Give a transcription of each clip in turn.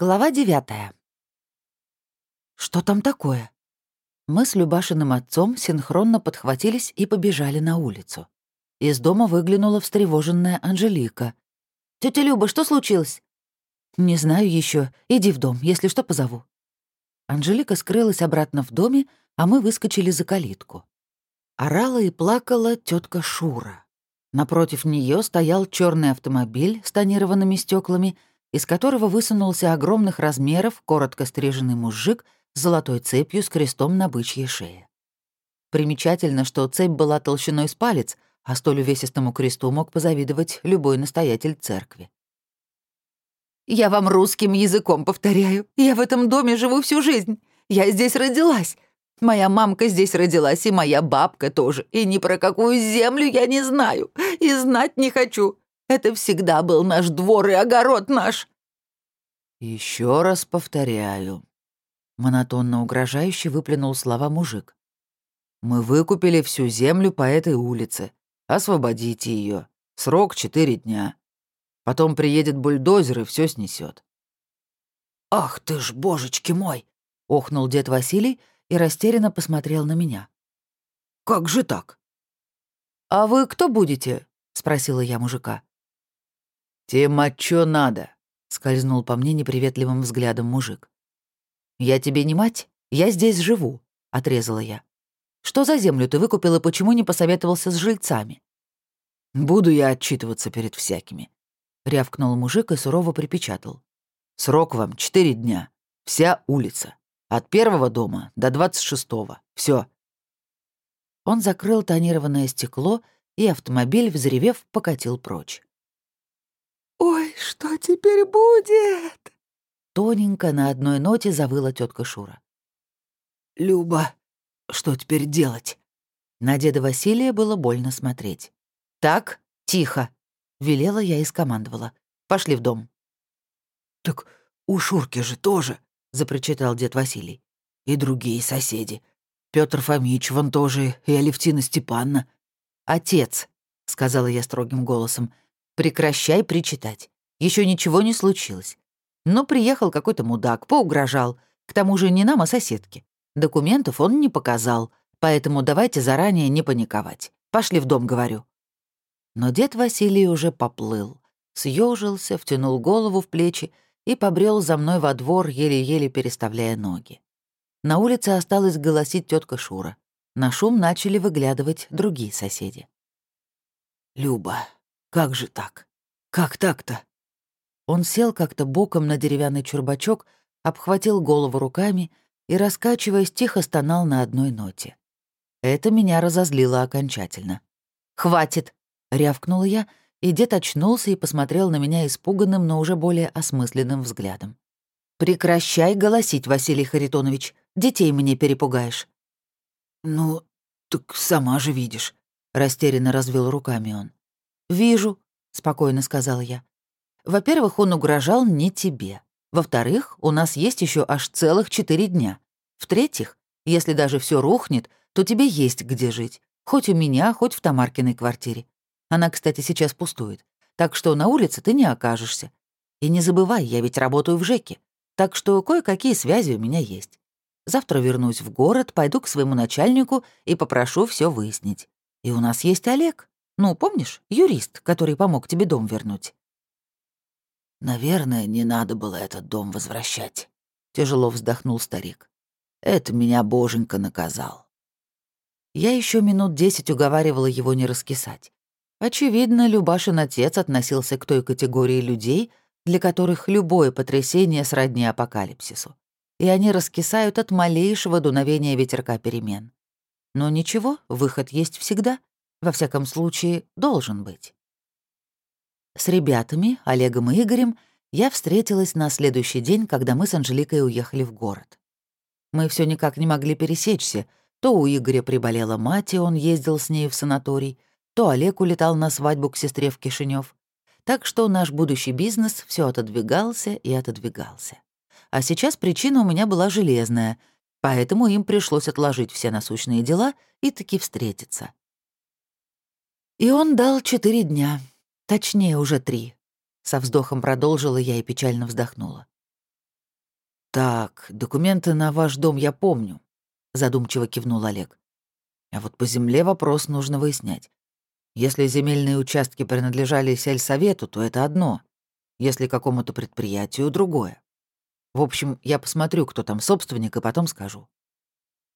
Глава девятая. Что там такое? Мы с Любашиным отцом синхронно подхватились и побежали на улицу. Из дома выглянула встревоженная Анжелика. Тетя Люба, что случилось?» «Не знаю еще. Иди в дом, если что, позову». Анжелика скрылась обратно в доме, а мы выскочили за калитку. Орала и плакала тетка Шура. Напротив нее стоял черный автомобиль с тонированными стеклами из которого высунулся огромных размеров коротко стриженный мужик с золотой цепью с крестом на бычьей шее. Примечательно, что цепь была толщиной с палец, а столь увесистому кресту мог позавидовать любой настоятель церкви. «Я вам русским языком повторяю. Я в этом доме живу всю жизнь. Я здесь родилась. Моя мамка здесь родилась, и моя бабка тоже. И ни про какую землю я не знаю. И знать не хочу. Это всегда был наш двор и огород наш». Еще раз повторяю», — монотонно угрожающе выплюнул слова мужик. «Мы выкупили всю землю по этой улице. Освободите ее. Срок четыре дня. Потом приедет бульдозер и все снесет. «Ах ты ж, божечки мой!» — охнул дед Василий и растерянно посмотрел на меня. «Как же так?» «А вы кто будете?» — спросила я мужика. «Тем, а чё надо?» — скользнул по мне неприветливым взглядом мужик. «Я тебе не мать, я здесь живу», — отрезала я. «Что за землю ты выкупил и почему не посоветовался с жильцами?» «Буду я отчитываться перед всякими», — рявкнул мужик и сурово припечатал. «Срок вам четыре дня. Вся улица. От первого дома до двадцать шестого. Все. Он закрыл тонированное стекло, и автомобиль, взревев, покатил прочь. «Ой, что теперь будет?» Тоненько на одной ноте завыла тетка Шура. «Люба, что теперь делать?» На деда Василия было больно смотреть. «Так, тихо!» — велела я и скомандовала. «Пошли в дом». «Так у Шурки же тоже!» — запричитал дед Василий. «И другие соседи. Петр Фомич вон тоже, и Алевтина Степанна». «Отец», — сказала я строгим голосом, — Прекращай причитать. Еще ничего не случилось. Но приехал какой-то мудак, поугрожал. К тому же не нам, а соседке. Документов он не показал, поэтому давайте заранее не паниковать. Пошли в дом, говорю. Но дед Василий уже поплыл. Съежился, втянул голову в плечи и побрел за мной во двор, еле-еле переставляя ноги. На улице осталась голосить тетка Шура. На шум начали выглядывать другие соседи. «Люба, как же так? Как так-то?» Он сел как-то боком на деревянный чурбачок, обхватил голову руками и, раскачиваясь, тихо стонал на одной ноте. Это меня разозлило окончательно. «Хватит!» — рявкнула я, и дед очнулся и посмотрел на меня испуганным, но уже более осмысленным взглядом. «Прекращай голосить, Василий Харитонович. Детей мне перепугаешь». «Ну, так сама же видишь», — растерянно развел руками он. «Вижу», — спокойно сказала я. «Во-первых, он угрожал не тебе. Во-вторых, у нас есть еще аж целых четыре дня. В-третьих, если даже все рухнет, то тебе есть где жить. Хоть у меня, хоть в Тамаркиной квартире. Она, кстати, сейчас пустует. Так что на улице ты не окажешься. И не забывай, я ведь работаю в ЖЭКе. Так что кое-какие связи у меня есть. Завтра вернусь в город, пойду к своему начальнику и попрошу все выяснить. И у нас есть Олег. Ну, помнишь, юрист, который помог тебе дом вернуть?» «Наверное, не надо было этот дом возвращать», — тяжело вздохнул старик. «Это меня боженька наказал». Я еще минут десять уговаривала его не раскисать. Очевидно, Любашин отец относился к той категории людей, для которых любое потрясение сродни апокалипсису. И они раскисают от малейшего дуновения ветерка перемен. Но ничего, выход есть всегда. Во всяком случае, должен быть. С ребятами, Олегом и Игорем, я встретилась на следующий день, когда мы с Анжеликой уехали в город. Мы все никак не могли пересечься. То у Игоря приболела мать, и он ездил с ней в санаторий, то Олег улетал на свадьбу к сестре в Кишинев. Так что наш будущий бизнес все отодвигался и отодвигался. А сейчас причина у меня была железная, поэтому им пришлось отложить все насущные дела и таки встретиться. И он дал четыре дня. Точнее, уже три. Со вздохом продолжила я и печально вздохнула. «Так, документы на ваш дом я помню», — задумчиво кивнул Олег. «А вот по земле вопрос нужно выяснять. Если земельные участки принадлежали сельсовету, то это одно. Если какому-то предприятию — другое. В общем, я посмотрю, кто там собственник, и потом скажу.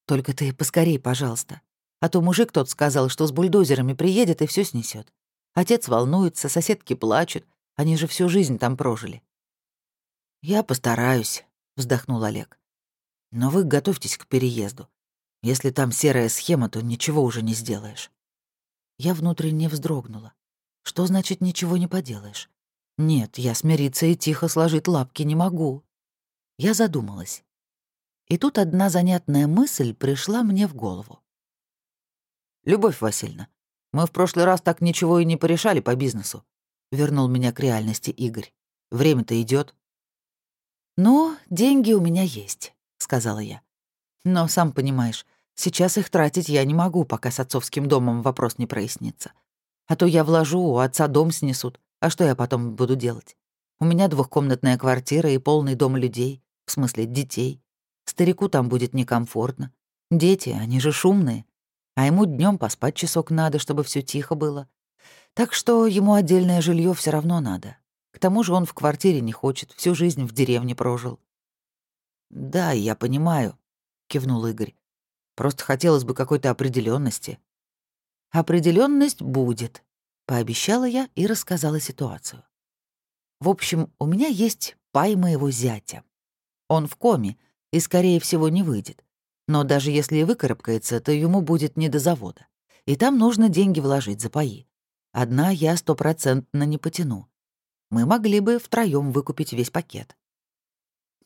Только ты поскорей, пожалуйста. А то мужик тот сказал, что с бульдозерами приедет и все снесет. Отец волнуется, соседки плачут. Они же всю жизнь там прожили. «Я постараюсь», — вздохнул Олег. «Но вы готовьтесь к переезду. Если там серая схема, то ничего уже не сделаешь». Я внутренне вздрогнула. Что значит «ничего не поделаешь»? Нет, я смириться и тихо сложить лапки не могу. Я задумалась. И тут одна занятная мысль пришла мне в голову. «Любовь Васильевна, мы в прошлый раз так ничего и не порешали по бизнесу», — вернул меня к реальности Игорь. «Время-то идет. «Ну, деньги у меня есть», — сказала я. «Но, сам понимаешь, сейчас их тратить я не могу, пока с отцовским домом вопрос не прояснится. А то я вложу, у отца дом снесут, а что я потом буду делать? У меня двухкомнатная квартира и полный дом людей, в смысле детей. Старику там будет некомфортно. Дети, они же шумные. А ему днем поспать часок надо, чтобы все тихо было. Так что ему отдельное жилье все равно надо. К тому же он в квартире не хочет, всю жизнь в деревне прожил. «Да, я понимаю», — кивнул Игорь. «Просто хотелось бы какой-то определенности. Определенность будет», — пообещала я и рассказала ситуацию. В общем, у меня есть пай моего зятя. Он в коме и, скорее всего, не выйдет. Но даже если и выкарабкается, то ему будет не до завода. И там нужно деньги вложить за паи. Одна я стопроцентно не потяну. Мы могли бы втроем выкупить весь пакет.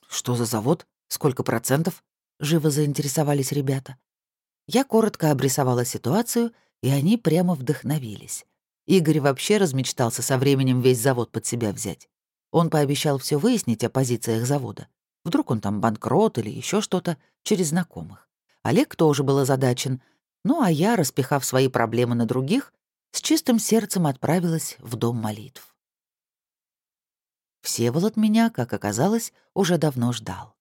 «Что за завод? Сколько процентов?» — живо заинтересовались ребята. Я коротко обрисовала ситуацию, и они прямо вдохновились. Игорь вообще размечтался со временем весь завод под себя взять. Он пообещал все выяснить о позициях завода. Вдруг он там банкрот или еще что-то через знакомых. Олег тоже был озадачен. Ну а я, распихав свои проблемы на других, с чистым сердцем отправилась в дом молитв. Всеволод меня, как оказалось, уже давно ждал.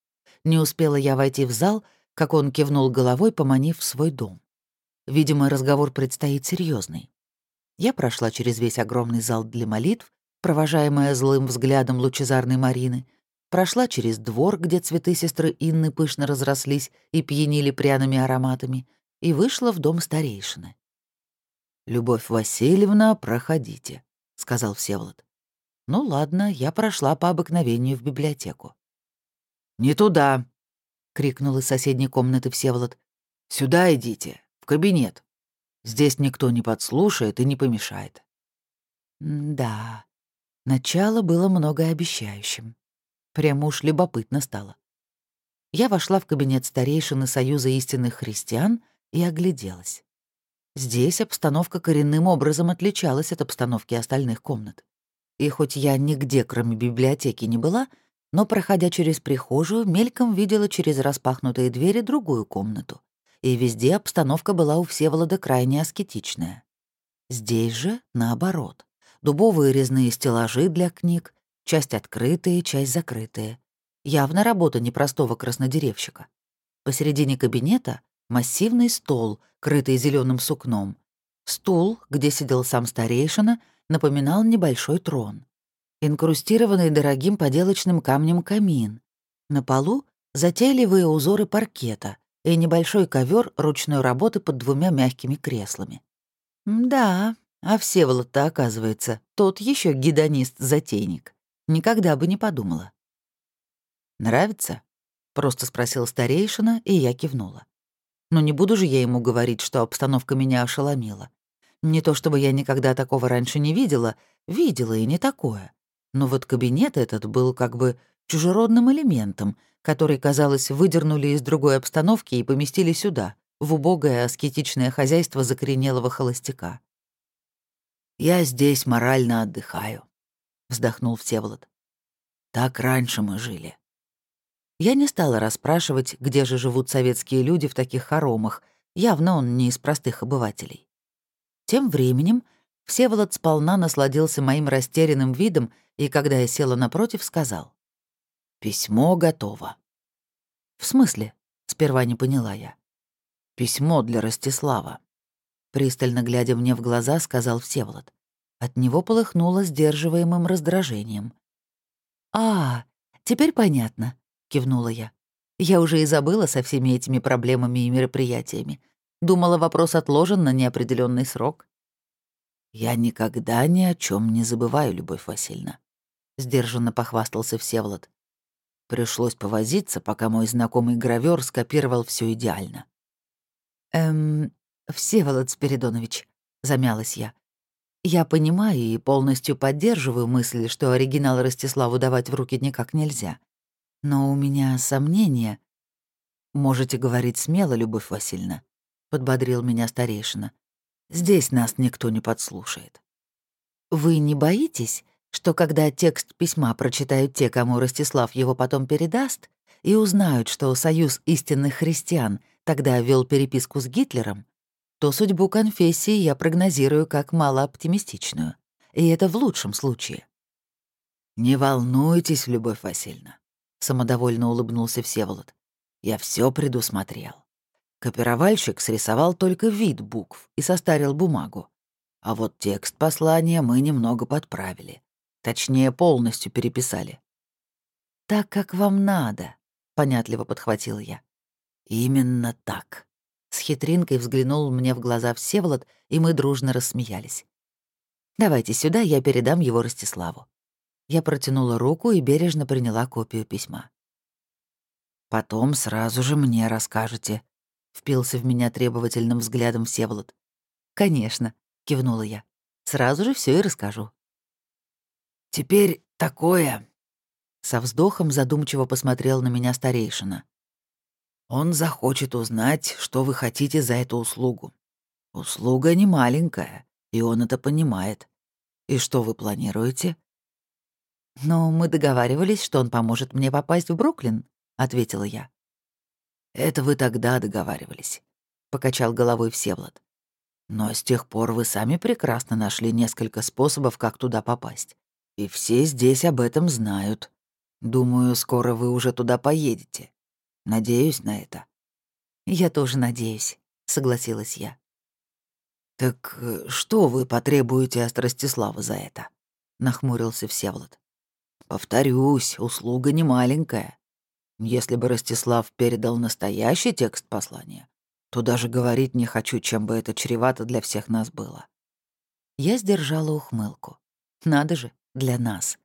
Не успела я войти в зал, как он кивнул головой, поманив в свой дом. Видимо, разговор предстоит серьезный. Я прошла через весь огромный зал для молитв, провожаемая злым взглядом лучезарной Марины, прошла через двор, где цветы сестры Инны пышно разрослись и пьянили пряными ароматами, и вышла в дом старейшины. «Любовь Васильевна, проходите», — сказал Всеволод. Ну ладно, я прошла по обыкновению в библиотеку. «Не туда!» — крикнул из соседней комнаты Всеволод. «Сюда идите, в кабинет. Здесь никто не подслушает и не помешает». да, начало было многообещающим. Прямо уж любопытно стало. Я вошла в кабинет старейшины Союза истинных христиан и огляделась. Здесь обстановка коренным образом отличалась от обстановки остальных комнат. И хоть я нигде, кроме библиотеки, не была, но, проходя через прихожую, мельком видела через распахнутые двери другую комнату. И везде обстановка была у Всеволода крайне аскетичная. Здесь же наоборот. Дубовые резные стеллажи для книг, часть открытые, часть закрытые. Явно работа непростого краснодеревщика. Посередине кабинета — массивный стол, крытый зеленым сукном. Стул, где сидел сам старейшина — напоминал небольшой трон. Инкрустированный дорогим поделочным камнем камин. На полу — затейливые узоры паркета и небольшой ковер ручной работы под двумя мягкими креслами. Да, а Всеволод-то, оказывается, тот еще гедонист-затейник. Никогда бы не подумала. «Нравится?» — просто спросил старейшина, и я кивнула. Но не буду же я ему говорить, что обстановка меня ошеломила. Не то чтобы я никогда такого раньше не видела, видела и не такое. Но вот кабинет этот был как бы чужеродным элементом, который, казалось, выдернули из другой обстановки и поместили сюда, в убогое аскетичное хозяйство закоренелого холостяка. «Я здесь морально отдыхаю», — вздохнул Всеволод. «Так раньше мы жили». Я не стала расспрашивать, где же живут советские люди в таких хоромах. Явно он не из простых обывателей. Тем временем Всеволод сполна насладился моим растерянным видом и, когда я села напротив, сказал. «Письмо готово. «В смысле?» — сперва не поняла я. «Письмо для Ростислава», — пристально глядя мне в глаза, сказал Всеволод. От него полыхнуло сдерживаемым раздражением. «А, теперь понятно», — кивнула я. Я уже и забыла со всеми этими проблемами и мероприятиями. Думала, вопрос отложен на неопределенный срок. «Я никогда ни о чем не забываю, Любовь Васильевна», — сдержанно похвастался Всеволод. Пришлось повозиться, пока мой знакомый гравер скопировал все идеально. «Эм, Всеволод Спиридонович», — замялась я. «Я понимаю и полностью поддерживаю мысль, что оригинал Ростиславу давать в руки никак нельзя. Но у меня сомнения. Можете говорить смело, Любовь Васильевна, подбодрил меня старейшина. Здесь нас никто не подслушает. Вы не боитесь, что когда текст письма прочитают те, кому Ростислав его потом передаст, и узнают, что Союз истинных христиан тогда вел переписку с Гитлером, то судьбу конфессии я прогнозирую как малооптимистичную. И это в лучшем случае. «Не волнуйтесь, Любовь Васильевна самодовольно улыбнулся Всеволод. Я все предусмотрел. Копировальщик срисовал только вид букв и состарил бумагу. А вот текст послания мы немного подправили. Точнее, полностью переписали. «Так, как вам надо», — понятливо подхватил я. «Именно так». С хитринкой взглянул мне в глаза Всеволод, и мы дружно рассмеялись. «Давайте сюда, я передам его Ростиславу». Я протянула руку и бережно приняла копию письма. «Потом сразу же мне расскажете», — впился в меня требовательным взглядом Всеволод. «Конечно», — кивнула я. «Сразу же все и расскажу». «Теперь такое...» Со вздохом задумчиво посмотрел на меня старейшина. «Он захочет узнать, что вы хотите за эту услугу. Услуга не маленькая, и он это понимает. И что вы планируете?» «Но мы договаривались, что он поможет мне попасть в Бруклин», — ответила я. «Это вы тогда договаривались», — покачал головой Всевлад. «Но с тех пор вы сами прекрасно нашли несколько способов, как туда попасть. И все здесь об этом знают. Думаю, скоро вы уже туда поедете. Надеюсь на это». «Я тоже надеюсь», — согласилась я. «Так э, что вы потребуете от Ростислава за это?» — нахмурился Всеволод. Повторюсь, услуга не маленькая. Если бы Ростислав передал настоящий текст послания, то даже говорить не хочу, чем бы это чревато для всех нас было. Я сдержала ухмылку. Надо же, для нас.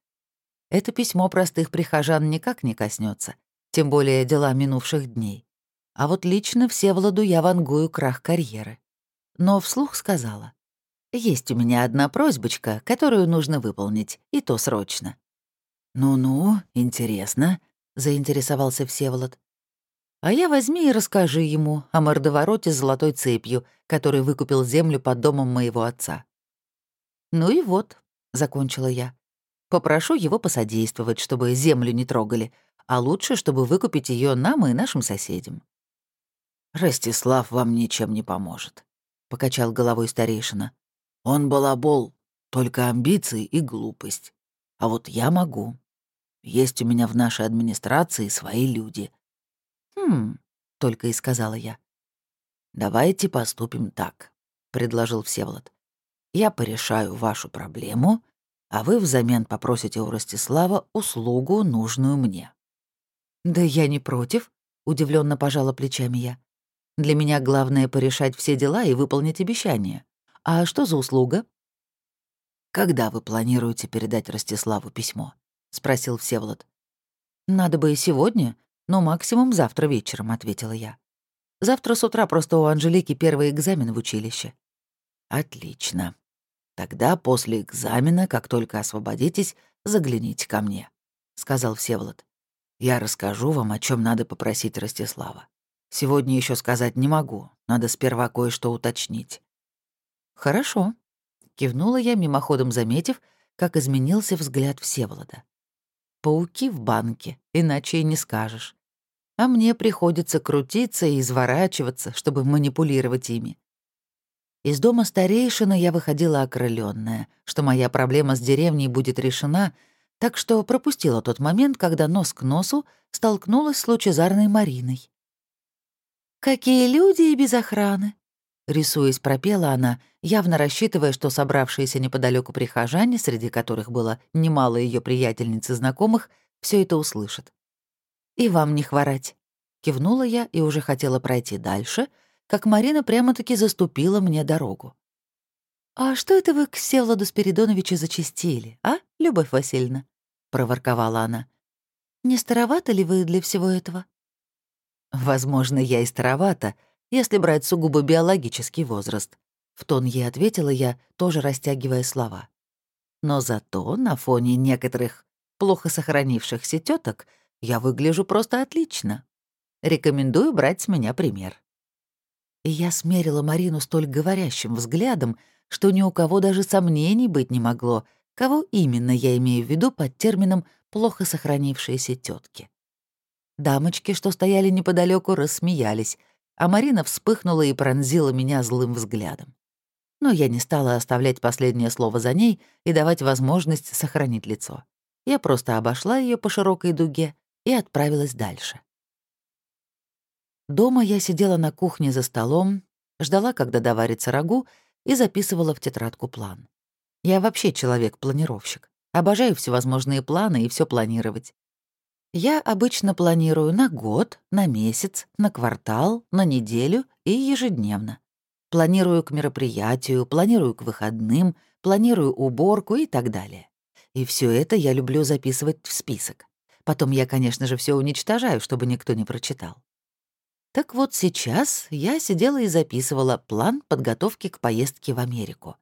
Это письмо простых прихожан никак не коснется, тем более дела минувших дней. А вот лично Всеволоду я вангую крах карьеры. Но вслух сказала. «Есть у меня одна просьбочка, которую нужно выполнить, и то срочно». «Ну-ну, интересно», — заинтересовался Всеволод. «А я возьми и расскажи ему о мордовороте с золотой цепью, который выкупил землю под домом моего отца». «Ну и вот», — закончила я. «Попрошу его посодействовать, чтобы землю не трогали, а лучше, чтобы выкупить ее нам и нашим соседям». «Ростислав вам ничем не поможет», — покачал головой старейшина. «Он балабол, только амбиции и глупость. А вот я могу. Есть у меня в нашей администрации свои люди». «Хм», — только и сказала я. «Давайте поступим так», — предложил Всеволод. «Я порешаю вашу проблему, а вы взамен попросите у Ростислава услугу, нужную мне». «Да я не против», — удивленно пожала плечами я. «Для меня главное порешать все дела и выполнить обещания. А что за услуга?» «Когда вы планируете передать Ростиславу письмо?» — спросил Всеволод. «Надо бы и сегодня, но максимум завтра вечером», — ответила я. «Завтра с утра просто у Анжелики первый экзамен в училище». «Отлично. Тогда после экзамена, как только освободитесь, загляните ко мне», — сказал Всеволод. «Я расскажу вам, о чем надо попросить Ростислава. Сегодня еще сказать не могу, надо сперва кое-что уточнить». «Хорошо», Кивнула я, мимоходом заметив, как изменился взгляд Всеволода. Пауки в банке, иначе и не скажешь. А мне приходится крутиться и изворачиваться, чтобы манипулировать ими. Из дома старейшины я выходила окрыленная, что моя проблема с деревней будет решена, так что пропустила тот момент, когда нос к носу столкнулась с лучезарной Мариной. «Какие люди и без охраны!» Рисуясь, пропела она, явно рассчитывая, что собравшиеся неподалеку прихожане, среди которых было немало ее приятельниц и знакомых, все это услышат. «И вам не хворать!» Кивнула я и уже хотела пройти дальше, как Марина прямо-таки заступила мне дорогу. «А что это вы к Всеволоду Спиридоновичу зачистили, а, Любовь Васильевна?» — проворковала она. «Не старовато ли вы для всего этого?» «Возможно, я и старовата, если брать сугубо биологический возраст», — в тон ей ответила я, тоже растягивая слова. «Но зато на фоне некоторых плохо сохранившихся теток я выгляжу просто отлично. Рекомендую брать с меня пример». И я смерила Марину столь говорящим взглядом, что ни у кого даже сомнений быть не могло, кого именно я имею в виду под термином «плохо сохранившиеся тетки. Дамочки, что стояли неподалеку, рассмеялись, а Марина вспыхнула и пронзила меня злым взглядом. Но я не стала оставлять последнее слово за ней и давать возможность сохранить лицо. Я просто обошла ее по широкой дуге и отправилась дальше. Дома я сидела на кухне за столом, ждала, когда доварится рагу, и записывала в тетрадку план. Я вообще человек-планировщик. Обожаю всевозможные планы и все планировать. Я обычно планирую на год, на месяц, на квартал, на неделю и ежедневно. Планирую к мероприятию, планирую к выходным, планирую уборку и так далее. И все это я люблю записывать в список. Потом я, конечно же, все уничтожаю, чтобы никто не прочитал. Так вот сейчас я сидела и записывала план подготовки к поездке в Америку.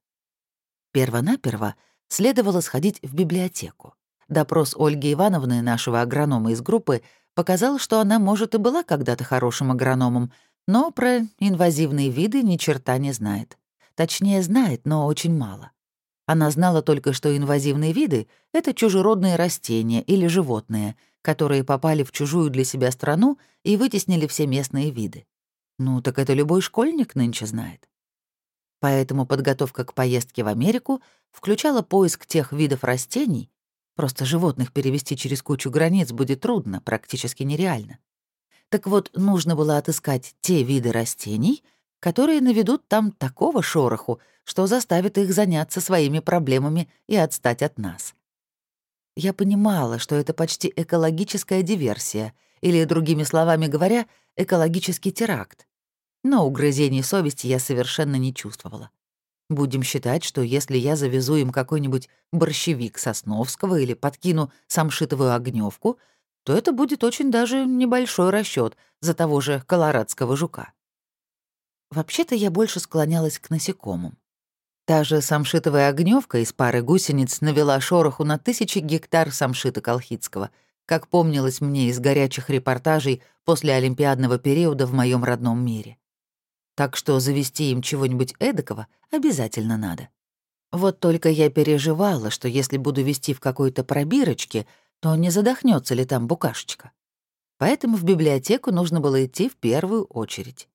Первонаперво следовало сходить в библиотеку. Допрос Ольги Ивановны, нашего агронома из группы, показал, что она, может, и была когда-то хорошим агрономом, но про инвазивные виды ни черта не знает. Точнее, знает, но очень мало. Она знала только, что инвазивные виды — это чужеродные растения или животные, которые попали в чужую для себя страну и вытеснили все местные виды. Ну, так это любой школьник нынче знает. Поэтому подготовка к поездке в Америку включала поиск тех видов растений, просто животных перевести через кучу границ будет трудно, практически нереально. Так вот, нужно было отыскать те виды растений, которые наведут там такого шороху, что заставит их заняться своими проблемами и отстать от нас. Я понимала, что это почти экологическая диверсия, или, другими словами говоря, экологический теракт. Но угрызений совести я совершенно не чувствовала. Будем считать, что если я завезу им какой-нибудь борщевик Сосновского или подкину самшитовую огневку, то это будет очень даже небольшой расчет за того же колорадского жука. Вообще-то я больше склонялась к насекомым. Та же самшитовая огневка из пары гусениц навела шороху на тысячи гектар самшита колхидского, как помнилось мне из горячих репортажей после олимпиадного периода в моем родном мире. Так что завести им чего-нибудь эдакого обязательно надо. Вот только я переживала, что если буду вести в какой-то пробирочке, то не задохнется ли там букашечка. Поэтому в библиотеку нужно было идти в первую очередь.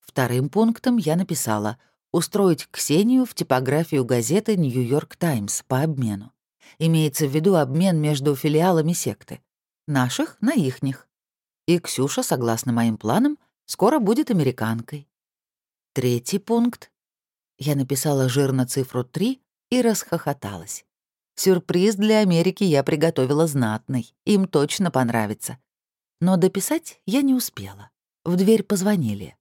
Вторым пунктом я написала — устроить Ксению в типографию газеты «Нью-Йорк Таймс» по обмену. Имеется в виду обмен между филиалами секты. Наших на ихних. И Ксюша, согласно моим планам, скоро будет американкой. Третий пункт. Я написала жирно цифру 3 и расхохоталась. Сюрприз для Америки я приготовила знатный, им точно понравится. Но дописать я не успела. В дверь позвонили.